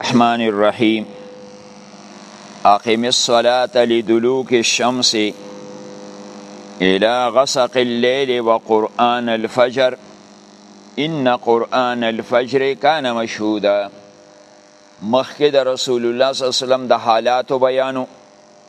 الرحمن الرحیم اقیم الصلاة لدلوک الشمس الى غسق الليل وقرآن الفجر ان قرآن الفجر کان مشهودا مخکې د رسول الله صلی الله علیه وسلم د حالاتو بیانو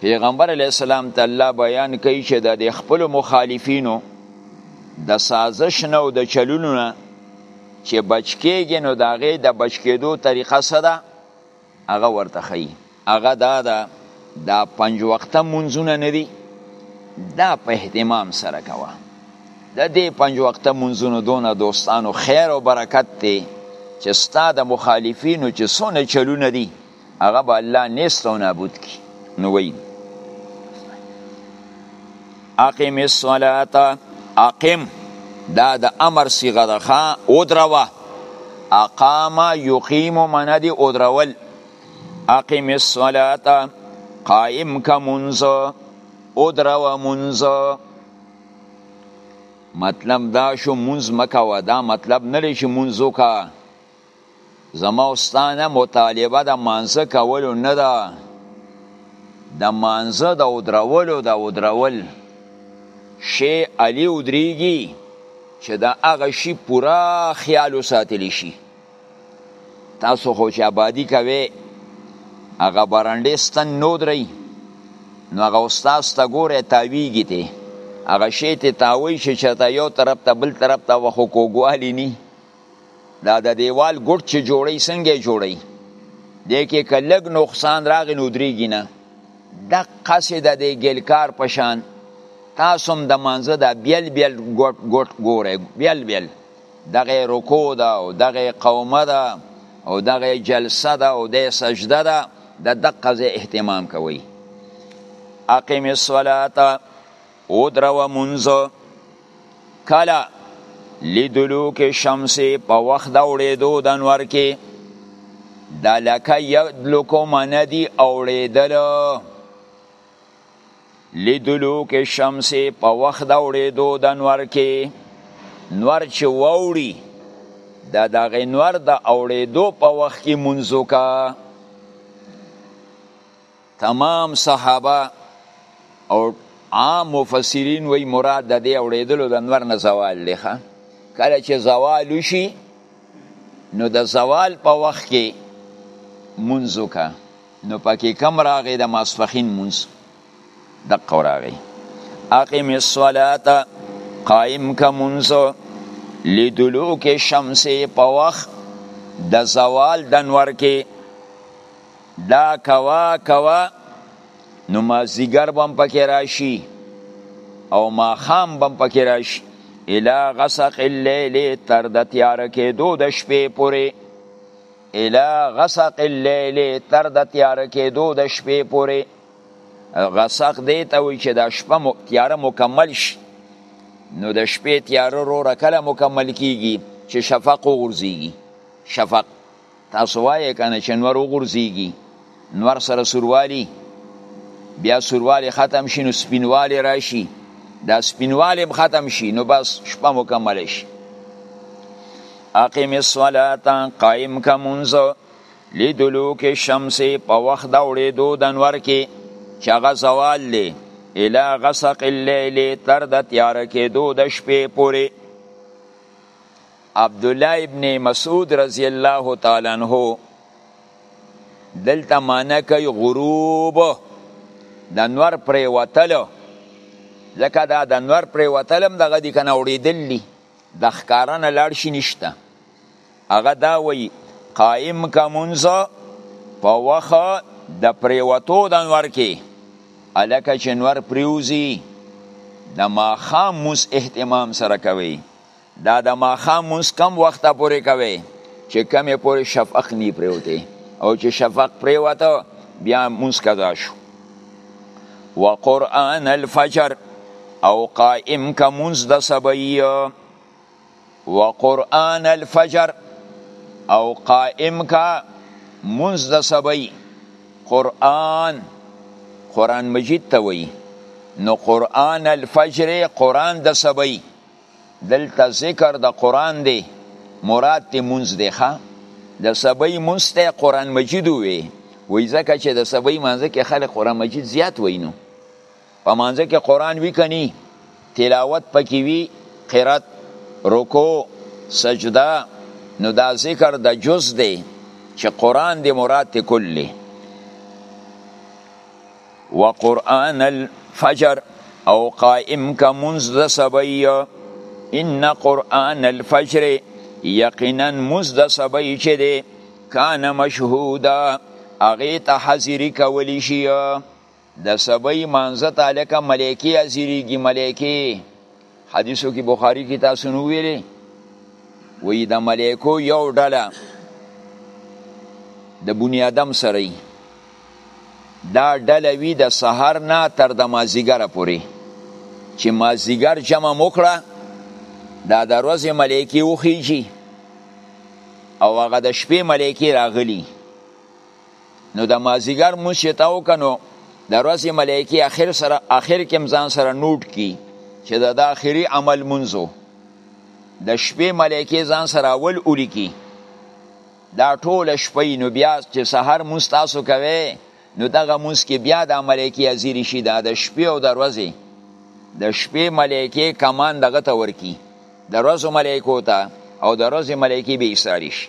پیغمبر علی السلام ته الله بیان کوي چې د خپل مخالفینو د سازش نه او د چلونو نه چې بچ کېږي نو د هغې د بچ کېدو طریقه څه ده هغه ورته ښیي هغه دا ده دا پنج وخته منځونه نه دي دا په اهتمام سره کوه د دې پنج وخته منځونو دونه دوستانو خیر او برکت دی چې ستا د مخالفینو چې څونه چلونه دي هغه به الله نیست او نابود کی نو وی اقیم الصلاة اقیم دا د امر صیغه ده ښا ودروه اقام یقیم من دی ودرول اقیم الصلاة قائم کا منز ودروه منز مطلب دا شو منز مکوه دا مطلب نه لري چې منز وکړه زما او ستا نه مطالبه د مانزه کولو نه ده د مانزه د ودرولو د ودرول شی علی ودریږي چې د هغه شی پورا خیال وساتل شي تاسو خو چې آبادی کوي هغه برانډې ستن نو دري نو هغه استاد ته ګوره تاویږي ته هغه شی ته تاوي شي چې ته یو طرف ته بل طرف ته وخو کوګوالی ني دا د دیوال ګډ چې جوړی څنګه جوړی دې کې که لږ نقصان راغی نو درېږي نه دقسې د دې ګلکار په شان تاسو هم د مانځه دا بیل بیل ګوټ ګوټ ګورئ بیل بیل دغه رکو ده او دغه قومه ده او دغه جلسه ده او د سجده ده د دقه اهتمام کوئ اقیم الصلاه ودروه مونځ کله لدلوک شمس په وخت د وړېدو د انور کې د لکه یدلکو منه دي اوړېدل لدلوک شمس په وخت د وړېدو د انور کې نور چې ووري د دغه نور د اوړېدو په وخت کې منځو کا تمام صحابه او عام مفسرین وی مراد د دې اوړېدلو د نور نه زوال دی کله چې زوال وشي نو د زوال په وخت کې منځ وکړه نو پکې کم راغی د ماسپخین منځ دقه راغی اقیم الصلاة قائم که منځ لدلوک شمس په وخت د زوال د نور کې دا کوا کوا نو مازیګر بم پکې راشي او ماخام بم پکې راشي الا غسق الليل تر د تیار کېدو د شپې پورې الا غسق الليل تر د تیار کېدو د شپې پورې غسق دی ته وي چې د شپه تیار مکمل شي نو د شپې تیار رو کله مکمل کیږي چې شفق ورزيږي شفق تاسو وایې کنه چې نور وغورځيږي نور سره سوروالی بیا سوروالی ختم شي نو سپینوالی راشي دا سپینوالی ختم شي نو بس شپه مکمل شي اقیم الصلاة قائم کا منځ لدلوک الشمس په وخت د وړېدو د انور کې چې هغه زوال دی الی غسق اللیل تر د تیاره کېدو د شپې پورې عبدالله ابن مسعود رضی الله تعالی عنہ دلته معنی کوي غروب د نور پرې وتل ځکه دا د نور پرې وتل هم دغه دي کنه اوړېدل دي د ښکاره نه لاړ شي نشته هغه دا وایي قایم که مونځ په وخت د پریوتو د انور کې الکه چې انور پریوزی د ماښام موس اهتمام سره کوي دا د ماښام مونږ کم وخت پورې کوي چې کمې پورې شفق نی پریوته او چې شفق پریوته بیا مونږ قضا شو وقرآن الفجر او قائم کا مونږ د سبعی وقرآن الفجر او قائم کا مونږ د سبعی قرآن قرآن مجید ته وایي نو قرآن الفجر قرآن د سبعی دلته ذکر د قران دی مراد ته مونږ دی ښا د سبي مونږ ته قران مجید وي وای ځکه چې د سبي مونږ کې خلک قران مجید زیات وینو په مونږ کې قران وی کني تلاوت پکې وی قرات رکوع سجده نو دا ذکر د جز دی چې قران دی مراد ته کلی وقرآن الفجر او قائم کا منز د سبی ان قرآن الفجر یقینا منز د سبی چه ده کان مشهودا اغه ته حاضری کولی شي د سبی مانزه تعلق ملائکی حاضریږي ملائکی حدیثو کې بخاری کې تاسو نو ویلي وی د ملائکو یو ډله د بنی آدم سره دا ډله وی د سحر نه تر د مازیګر پورې چې مازیګر جمع مکړه دا د ورځې ملائکه وخیږي او هغه د شپې ملائکه راغلي نو د مازیګر مونږ چې تا وکنو د ورځې ملایکی اخر سره اخر کې ځان سره نوټ کی چې دا د اخري عمل منځو د شپې ملایکی ځان سره اول ولیکي دا ټول شپې نو بیا چې سحر مونږ تاسو کوي نو دغه مونږ کې بیا د ملایکی حاضر شي دا د شپې او د ورځې د شپې ملایکی کمان دغه ته ورکی د ورځو ملایکو ته او د ورځې ملایکی به ایساری شي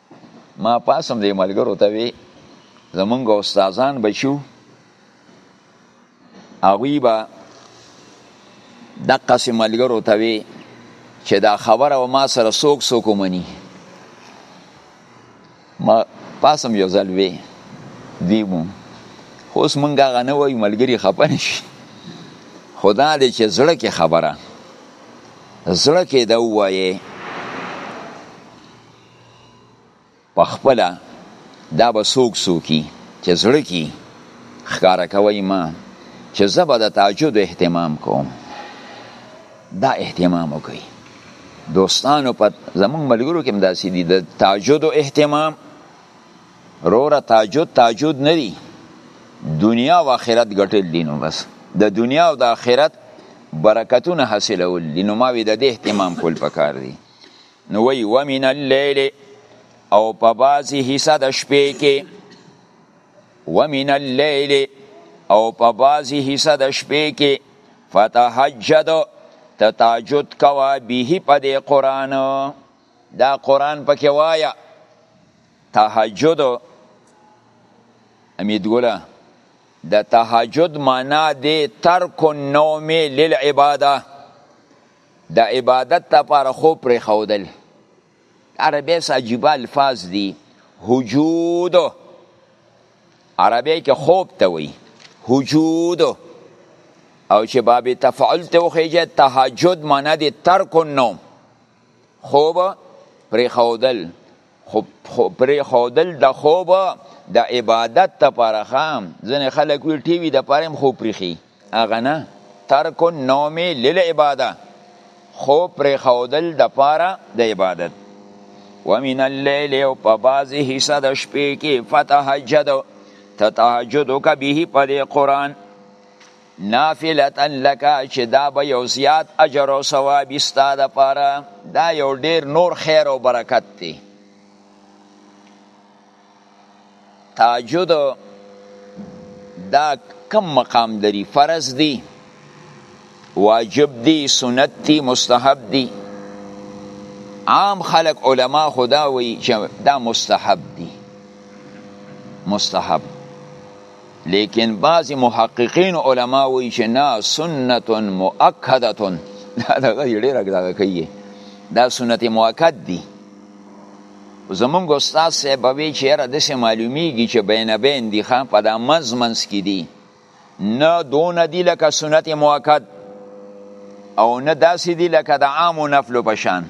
ما پاسم دې ملګرو ته وی زمونږ استادان بچو هغوی به دقسې ملګرو ته وی چې دا خبره و ما سره څوک څوک ومني ما پاسم یو ځل وی دوی مو خو اوس مونږ هغه نه وایو ملګري خفه نه شي خدا دې چې زړه کې خبره زړه کې دا ووایې په خپله دا به څوک څوکي چې زړه کې ښکاره کوي ما چې زه به د تاجد اهتمام کوم دا اهتمام وکړي دوستانو په زمونږ ملګرو کې هم داسې دي د تاجد و اهتمام روره تاجد تاجد نه دي دنیا او آخرت ګټل دي نو بس د دنیا او د آخرت برکتونه حاصلول دي نو ما وی د دې اهتمام کول پکار دي نو وی ومن اللیل او په بعضی حصہ د شپې کې ومن اللیل او په بعضی حصہ د شپې کې فتحجد ته تاجد کوا به په دې قران دا قران پکې وایا تهجد امید ګولا د تهجد معنا دی ترک النوم للعباده د عبادت لپاره خو پرېښودل عربی څه عجیبه الفاظ دي حجود عربی کې خوب ته وي حجود او چې باب تفعل ته وخیږي تهجد معنی دی ترک النوم خوب پرېښودل خو پرې خودل د خوب د عبادت لپاره خام ځنه خلک وی ټي وي د لپاره هم خوب پرخي اغه نه ترک النوم للعباده خو پرې خودل د لپاره د عبادت ومن الليل او په بازي حصہ د شپې کې فتهجد تتهجد کبه په قرآن نافلة لک چې دا به یو زیات اجر او ثواب وي ستا دپاره دا یو ډېر نور خیر او برکت دی تهجد دا کم مقام لري فرض دی واجب دی سنت دی مستحب دی عام خلق علما خدا وی چې دا مستحب دی مستحب لیکن بعضی محققین علما وی چې نا سنت مؤکده دا دغه ډیر دغه کوي دا سنت مؤکد دی زمونږ استاد صاحب وی چې را د سه معلومیږي چې بین بین دی خان په د منز منز کې دی نه دون دی لکه سنت مؤکد او نه داسې دی لکه د عام نفل په شان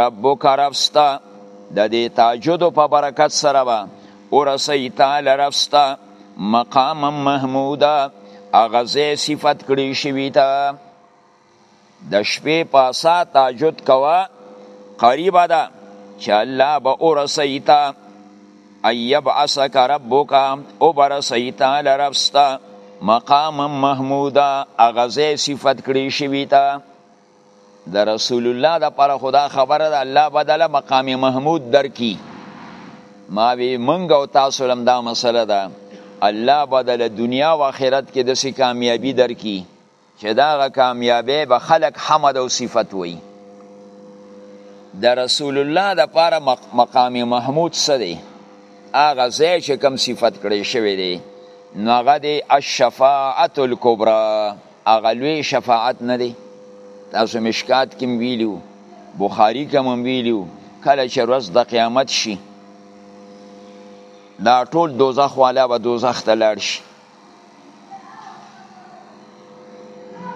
ربک رب ستا د دې تاجد په برکت سره به ورسي تعالی رب ستا مقام محمودا اغزه صفت کړی شوی تا د شپې پاسا تاجد کوا قریب ده چې الله به ورسي تا ایب عسک ربک او برسي تعالی رب ستا مقام محمودا اغزه صفت کړی شوی تا د رسول الله د پر خدا خبره ده الله بدله مقام محمود درکی ما وی منګ او تاسو لم دا مسله ده الله بدله دنیا او آخرت کې د سی کامیابی درکی چې دا غ کامیابی به خلق حمد او صفت وي د رسول الله د پر مقام محمود سره دی هغه ځای چې کم صفت کړی شوی دی نو هغه دی الشفاعت الکبرى هغه لوی شفاعت نه دی تاسو مشکات کې ویلو بخاری کې هم ویلو کله چې ورځ د قیامت شي دا ټول دوزخ والا به دوزخ ته لاړ شي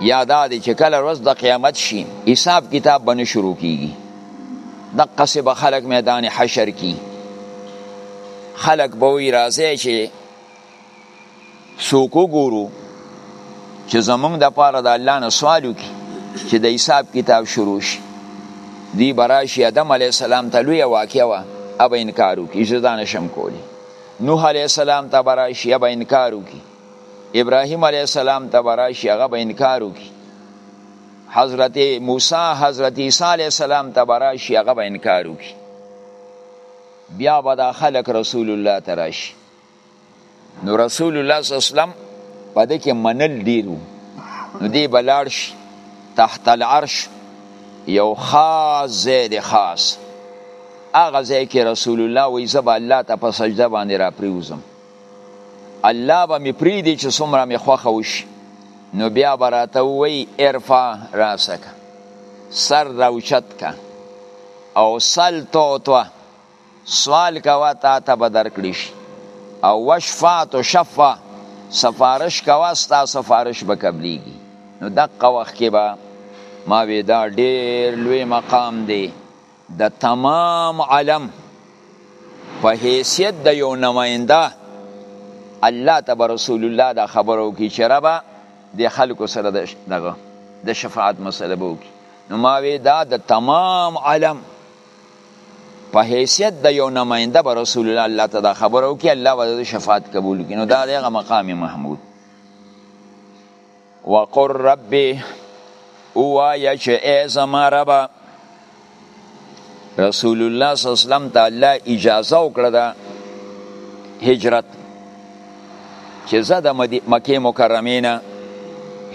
یا دا دی چې کله ورځ د قیامت شي حساب کتاب به نه شروع کیږي دقه سه به خلک میدان حشر کی خلک به وی راځي چې څوک وګورو چې زمونږ د پاره د الله نه سوال وکړي چې د حساب کتاب شروع شي دی براشي ادم علی السلام ته لوی واقعا وا اب انکار وکړي چې ځان شم کولی نوح علی السلام ته براشي اب انکار وکړي ابراهیم علی السلام ته براشي هغه به انکار وکړي حضرت موسی حضرت عیسی علی السلام ته براشي هغه به انکار وکړي بیا به دا خلق رسول الله تراشي نو رسول الله صلی الله علیه وسلم په دې کې منل ډیر وو نو دی بلاړ شي تحت العرش یو خاص ځای دی خاص هغه ځای کې رسول الله وایي زه به الله ته په سجده باندې را پریوزم الله به مې پریږدي چې څومره مې خوښه وشي نو بیا به راته ووایي ارفع راسکه سر راوچت که او سل توتوه سوال کوا تا ته به درکړی شي او وشفا تو شفا سفارش کوا ستا سفارش به قبلیږي نو دقه وخت کې به ما وی دا ډیر لوی مقام دی د تمام علم په حیثیت د یو نماینده الله ته رسول الله دا خبرو کی چې ربا د خلکو سره دغه د شفاعت مسله بو کی نو ما وی دا د تمام علم په حیثیت د یو نماینده به رسول الله الله ته دا خبره وکړي الله به د شفاعت قبول کړي نو دا دی هغه مقام محمود وقر ربي اوایا چې ای زما ربه رسول الله صلی الله علیه وسلم ته الله اجازه وکړه ده هجرت چې زه د مکې مکرمې نه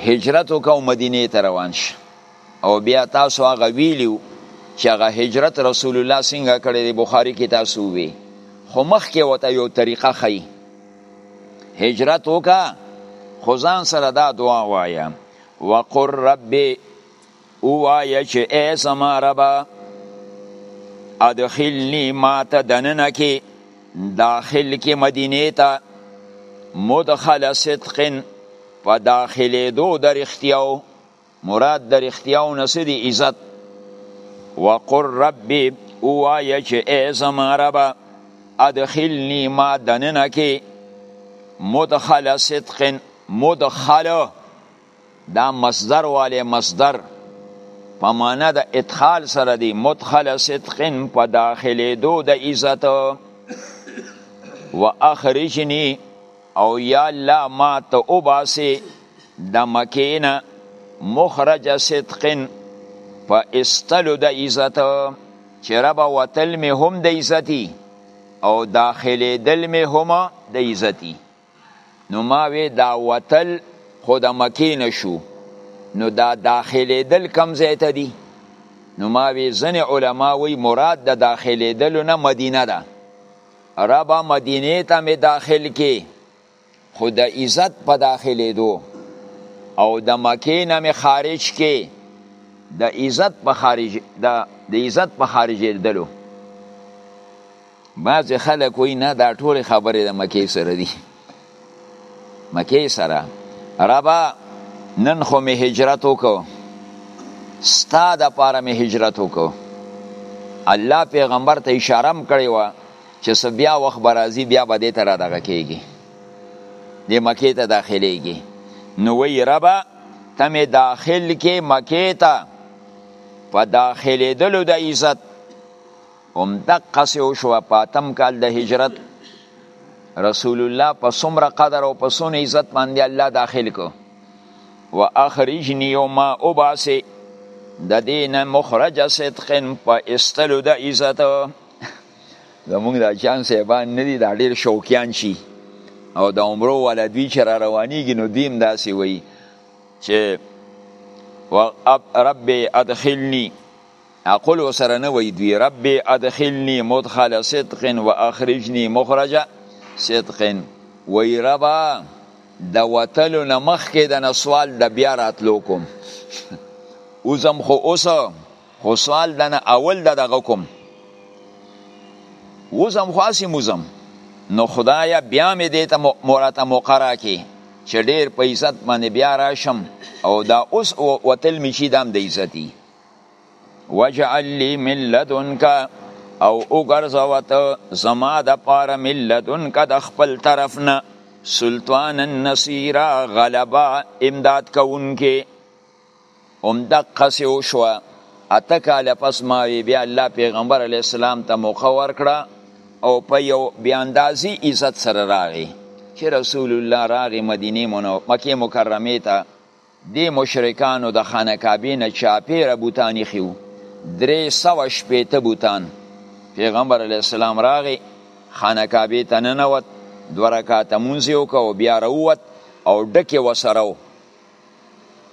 هجرت وکړم مدینې ته روان شم او بیا تاسو هغه ویلیو چې هغه هجرت رسول الله څنګه کړی دی بخاری کې تاسو وی خو مخکې وته یو طریقه خی هجرت وکا خو ځان سره دا دعا وایا وقر رب او وایا چې ای سما ربا ادخلنی ما ته دننه کې داخل کې مدینه ته مدخل صدقن په داخلې دو درختیاو مراد د رښتیاو نه څه دی عزت وقل ربي ووایه چې ای زما ربه ادخلني ما دننه کې مدخل صدق مدخل دا مصدر والے مصدر په معنا د ادخال سره دی مدخل صدق په داخلي دو د عزت واخرجني او یا الله ما ته وباسې د مکې نه مخرج صدق په ایستلو د عزت چې ربه وتل مې هم د عزتي او داخلېدل مې هم د عزتي نو ما وې دا وتل خو د مکې نه شو نو دا داخلېدل کم ځای ته دي نو ما وې ځینې علما وایي مراد د داخلېدلو نه مدینه ده ربه مدینه ته می داخل کې خو د عزت په داخلې دو او د مکې نه می خارج کې د عزت په خارج د د عزت په خارج دلو بعض خلک وی نه دا ټول خبره د مکه سره دي مکه سره ربا نن خو می هجرت وکړو ستا د پاره می هجرت وکړو الله پیغمبر ته اشاره کړې و چې بیا وخت برازي بیا به دې ته را دغه کېږي د مکې ته داخلېږي نو وی ربا ته مې داخل کې مکې ته په داخلېدلو د عزت هم دقسې وشوه په اتم کال د هجرت رسول الله په څومره قدر او په څونه عزت باندې الله داخل کو و اخرجنی او ما اوباسې د دین مخرج صدق په استلو د عزت زمونږ د جان صاحبان ندي دا ډیر شوقیان شي او د عمرو ولا دوی چې را روانیږي نو دیم داسې وي چې رب ادخلنی اقول وسره نه وای دوی رب ادخلنی مدخل صدق و اخرجنی مخرج صدق وای ربا د وتلو نه مخکې د نسوال د بیا راتلو کوم اوزم خو اوس خو سوال د نه اول د دغه کوم اوزم خو اسی موزم نو خدایا بیا مې دې ته مراته مقرا کې چې ډیر په عزت باندې بیا راشم او دا اوس وتل مې شي دام د عزتي وجعل لي من لدنک او وګرځوه ته زما د پاره من لدنک د خپل طرف نه سلطان النصیر غلبا امداد کوونکې هم دقه سې وشوه اته کاله پس ما بیا الله پیغمبر علیه السلام ته موقع ورکړه او په یو بیا اندازي عزت سره راغی چې رسول الله راغی مدینه منو مکه مکرمه ته دې مشرکانو د خانه کعبې نه چاپېره بوتان ایښي وو درې سوه شپېته بوتان پیغمبر علیه السلام راغی خانه کعبې ته ننوت دوه رکعته مونځ یې وکړ او بیا راووت او ډکې وسره و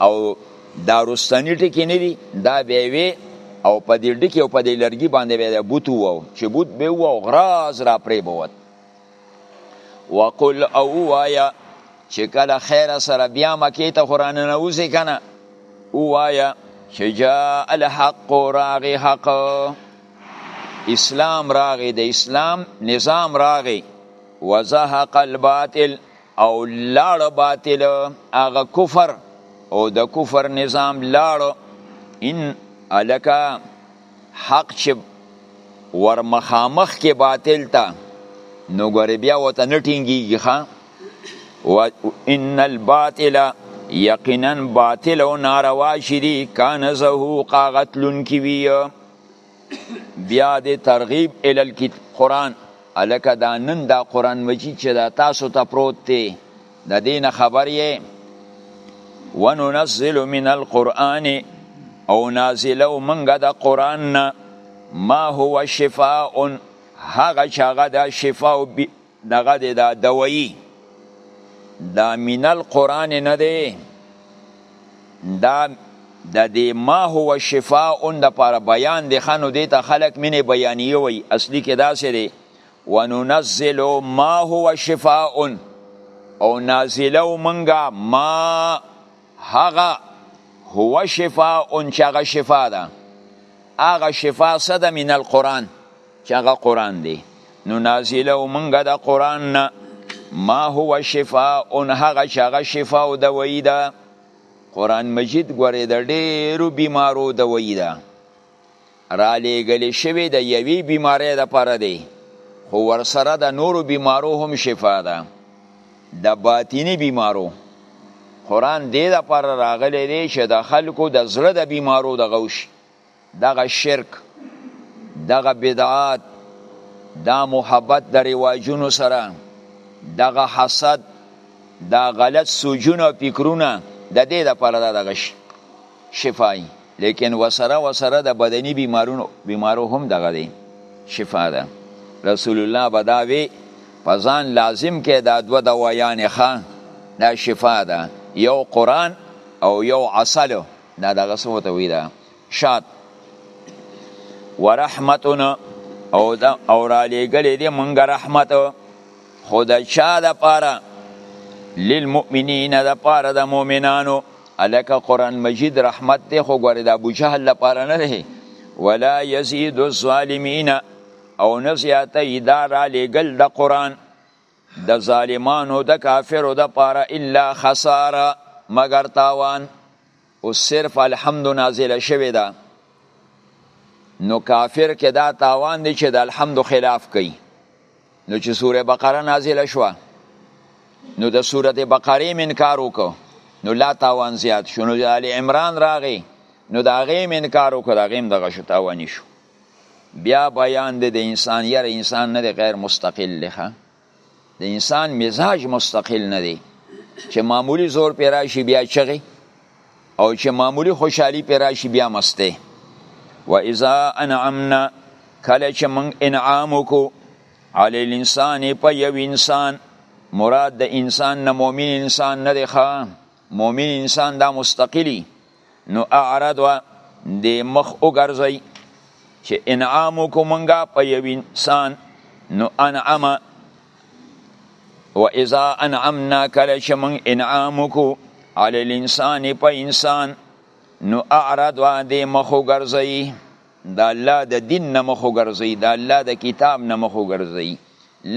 او دا رستني ټکي نه دي دا بیا وې او په دې ډکې او په دې لرګي باندې بیا د بوت وو چې بوت به وو غراز را پرې بوت وقل او وایا چې کله خیر سره بیا مکې ته قران نه وځي کنه وایا چې جاء الحق راغی حق اسلام راغی د اسلام نظام راغی وزهق الباطل او لاړ باطل هغه کفر او د کفر نظام لاړ ان الکا حق چې ور مخامخ کې باطل ته نو ګورې بیا ورته نه ټینګېږي ښه ان الباطل یقینا باطل او ناروا چې دي کان زهوق هغه تلونکي وي بیا د ترغیب ال القرآن الکه دا نن دا قرآن مجید چې دا تاسو ته پروت دی د دین خبر یې وننزل من القرآن او نازلو منګه د قرآن نه ما هو شفاء هغه چې هغه د شفاء دغه د دوایی دا من القرآن نه دی دا د دې ما هو شفاء د پر بیان د خانو دې ته خلق مینه بیانیه وي اصلي کې داسې دی وننزل ما هو شفاء او نازلو منګه ما هغه هو شفاء چې هغه شفا ده هغه شفا څه ده من القرآن چې هغه قرآن دی نو نازلو منګه د قرآن نه ما هو شفاء هغه چې هغه شفا او دوایی ده قرآن مجید ګورې د ډېرو بیمارو دوایی ده رالېږل شوی د یوې بیمارۍ لپاره دی خو ورسره د نورو بیمارو هم شفا ده د باطینی بیمارو قرآن دې لپاره راغلی دی چې د خلکو د زړه د بیمارو دغه وشي دغه شرک دغه بدعات دا محبت د رواجونو سره دغه حسد دا غلط سوجونه او فکرونه د دې لپاره دغه شي شفای لیکن وسره وسره د بدنی بیمارونو بیمارو هم دغه دی شفا ده رسول الله بداوی په ځان لازم کې دا دوه دوایان ښه دا شفا ده یو قرآن او یو عسل دا دغه څه ورته وی ده شات ورحمتونه او دا او را لېږلې دې مونږ رحمت خو د چا لپاره للمؤمنین لپاره د مؤمنانو هلکه قران مجید رحمت دی خو ګوره د ابو جهل لپاره نه دی ولا یزید الظالمین او نه زیاته دا را لېږل د قران د ظالمانو د کافرو د پاره الا خساره مگر تاوان او صرف الحمد نازله شوی ده نو کافر کې دا تاوان دی چې د الحمد خلاف کوي نو چې سوره بقره نازله شوه نو د سوره بقره منکار وکړو نو لا تاوان زیات شو نو د ال عمران راغی نو دا غیم انکار وکړ دا غیم دغه شو تاوانی شو بیا بیان د انسان یره انسان نه غیر مستقل لخه د انسان مزاج مستقل نه دی چې معمولی زور پیرا شي بیا چغي او چې معمولی خوشحالی پی راشي بیا مسته و اذا انعمنا کله چې موږ انعام وکړو علی الانسان په یو انسان مراد د انسان نه مؤمن انسان نه دی ښه مؤمن انسان دا مستقلی نو اعرض و د مخ وګرځي چې انعام وکړو موږ په یو انسان نو انعم و اذا انعمنا کله چې موږ انعام وکړو علی الانسان په انسان نو اعرض و دې مخ وګرځوي د الله د دین نه مخ وګرځوي د الله د کتاب نه مخ وګرځوي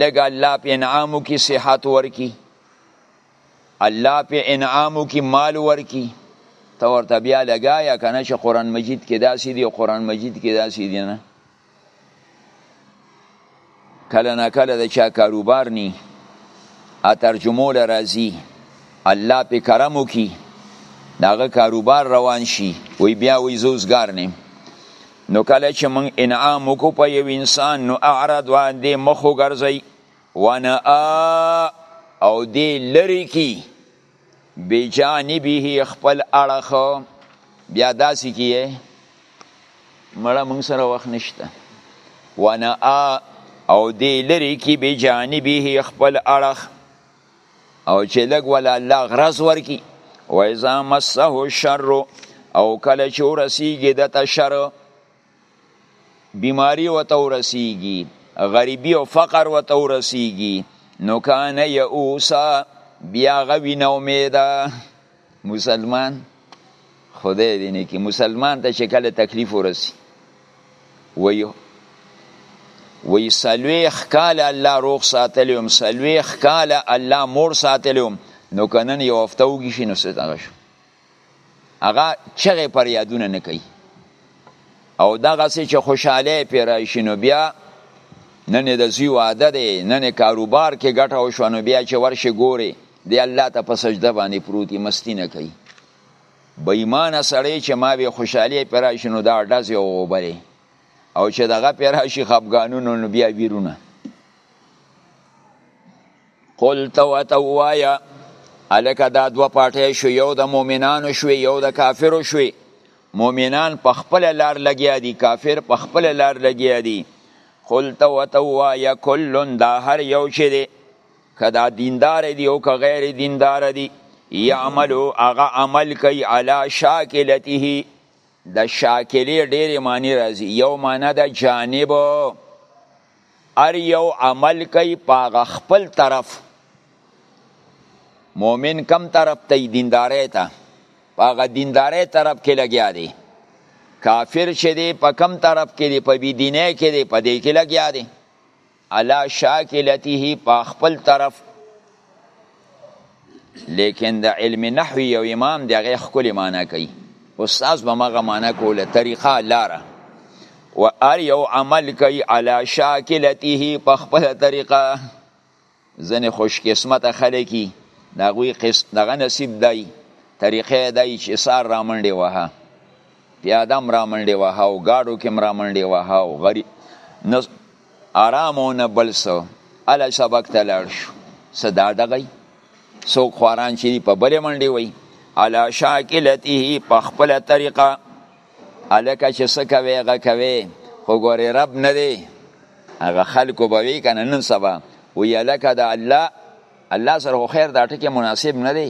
لږ الله په انعامو کې صحت ورکي الله په انعامو کې مال ورکي ته ورته بیا لګایا کنه چې قران مجید کې داسې دی قران مجید کې داسې دی نه کله نه کله د چا کاروبار نی ا ترجمو لرازی الله په کرم وکي داغه کاروبار روان شي وی بیا وی زوزګار نه نو کله چې من انعام وکړو په یو انسان نو اعرض وان دې مخو ګرځي وانا او دې لری کی بجانبه خپل اړخ بیا داسې کیه مړه موږ سره وخت نشته وانا او دی لري کی بجانبه خپل اړخ او چې لګ ولا الله غرض ورکی و اذا مسه الشر او کله چې ورسیږي د تشر بیماری وته ورسیږي غریبی او فقر وته ورسیږي نو کان یوسا بیا غوی نو امیدا مسلمان خدای دې نه کی مسلمان ته چې کله تکلیف ورسی وی وی سلویخ کال الله روغ ساتلیوم سلویخ کال الله مور ساتلیوم نو کنن یو هفته وږي شي نو څه شو هغه چغې پر یادونه نه کوي او دغه سې چې خوشاله پې راشي نو بیا نن د زوی واده دی نن کاروبار کې ګټه وشو نو بیا چې ورشي ګوري دی الله ته په سجده باندې پروتي مستی نه کوي بېمانه سړی چې ما به خوشحالي پې راشي نو دا ډزې او غوبلې او چې دغه پې راشي خفګانونه نو بیا ویرونه قل ته ورته ووایه هلکه دا دوه پارټۍ شوې یو د مؤمنانو شوې یو د کافرو شوې مؤمنان په خپله لار لګیا دي کافر په خپله لار لګیا دي قل ته ورته ووایه کلن دا هر یو چې دی که دا دیندار دي او که غیر دیندار دي یعملو هغه عمل کوي علا شاکلته د شاکلې ډېرې معنی راځي یو معنی د جانب هر یو عمل کوي په هغه خپل طرف مؤمن کم طرف ته دیندارۍ ته په هغه دیندارۍ طرف کې لګیا دی کافر چې دی په کم طرف کې دی په بيدینۍ کې دی په دې کې لګیا دی علا شاکلته په خپل طرف لیکن د علم نحو یو امام دی هغه خپل معنا کوي استاد به مغه معنا کوله طریقه لاره و ار یو عمل کوي علا شاکلته په خپل طریقه ځنه خوش قسمت خلکی دا غوی قس دغه نصیب دی طریقې دی چې سار را منډي وه پیادم را منډي وه او گاډو کې را منډي وه او غریب ارام او نه بل څه اله سبق ته لاړ شو څه دا دغه څوک خواران چې په بلې منډې وي علا شاکلته په خپله طریقه هلکه چې څه کوې هغه کوې خو ګورې رب نه دی هغه خلکو به وي که نه نن سبا وي هلکه د الله الله سره خو خیر دا ټکی مناسب نه دی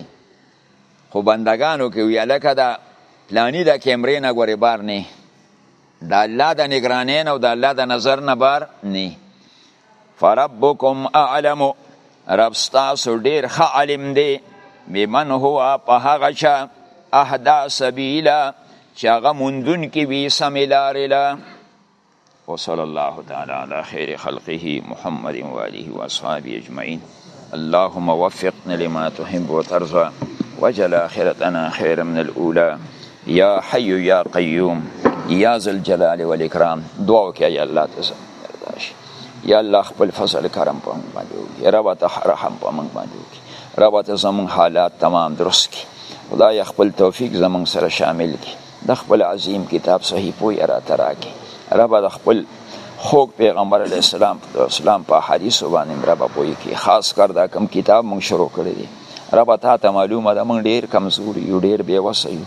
خو بندگانو کې وی لکه دا پلانی د کیمرې نه غوري بار نه د الله د نگرانین او د الله د نظر نه بار نه فربکم اعلم رب تاسو ډیر ښه عالم دی بمن هو په هغه چا اهدا سبیلا چې هغه مندون کې وی سمیلار له وصلی الله تعالی علی خیر خلقه محمد و آله و اصحابه اجمعین اللهم وفقنا لما تحب وترضى وجل آخرتنا خير من الأولى یا حی یا قیوم یا ذل جلال و الاکرام دعا وکړه یا الله تاسو یا الله خپل فضل کرم په موږ باندې وکړي رب ته رحم په موږ باندې وکړي رب ته زموږ حالات تمام درست کړي خدای خپل توفیق زموږ سره شامل کړي د خپل عظیم کتاب صحیفو یې راته راکړي ربه د خپل خوږ پیغمبر علیه السلام اسلام په حدیثو باندې ربه پوه کړي خاص کر دا کوم کتاب موږ شروع کړی دی ربه تا ته معلومه ده موږ ډېر کمزوري یو ډېر بېوسه یو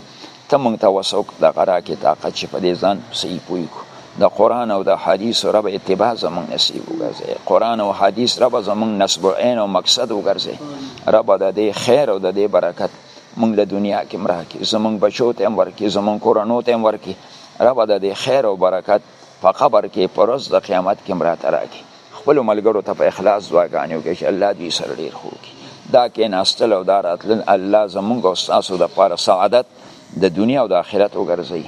ته موږ ته وسه وکړه دغه راکړې طاقت چې په دې ځان صحیح پوه کړو د قرآن او د حدیث رب اتباع زمون نصیب وګرځي قرآن او حدیث رب زمون نسب عین او مقصد وګرځي رب د دې خیر او د دې برکت مونږ له دنیا کې مراه کې زمونږ بچو ته هم ورکې زمونږ کورنو ته هم ورکې رب د دې خیر او برکت په قبر کې پر ورځ د قیامت کې مراه ته راکې خپل ملګرو ته په اخلاص دعاګانې وکړي چې الله دې سره ډیر خو کې دا کې ناستل او دا راتلل الله زمونږ او تاسو د پاره سعادت د دنیا او د آخرت وګرځي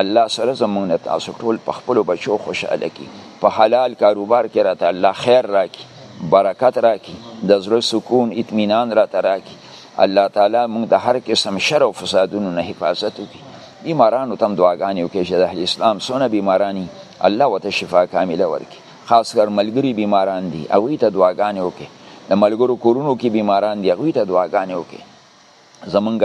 الله سره زمونږ نه تاسو ټول په خپل بچو خوشاله کی په حلال کاروبار کې راته الله خیر راکړي برکت راکړي د زړه سکون اطمینان راته راکړي الله تعالی موږ د هر قسم شر او فسادونو نه حفاظت وکړي بیمارانو تم دعاګانې وکړي چې د اهل اسلام سونه بیمارانی الله وته شفا کامله ورکړي خاص کر ملګری بیماران دي او ته دعاګانې وکړي د ملګرو کورونو کې بیماران دي هغوی ته دعاګانې وکړي زمونږ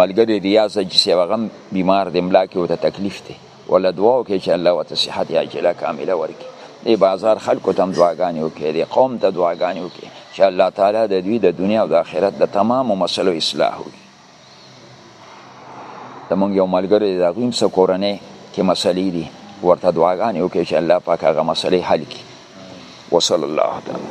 ملګری ریاض چې سیو غم بیمار دی ملا کې وته تکلیف دی ولا دعا وکړي چې الله وته صحت عاجله کامله ورکړي دی بازار خلکو تم دعاګانې وکړي دی قوم ته دعاګانې وکړي چې الله تعالی د دوی د دنیا او د آخرت د تمامو مسلو اصلاح وکړي د مونږ یو ملګری د غیم سره کورنۍ کې مسلې دي ورته دعاګانې وکړي چې الله پاک هغه مسلې حل کړي وصلی الله تعالی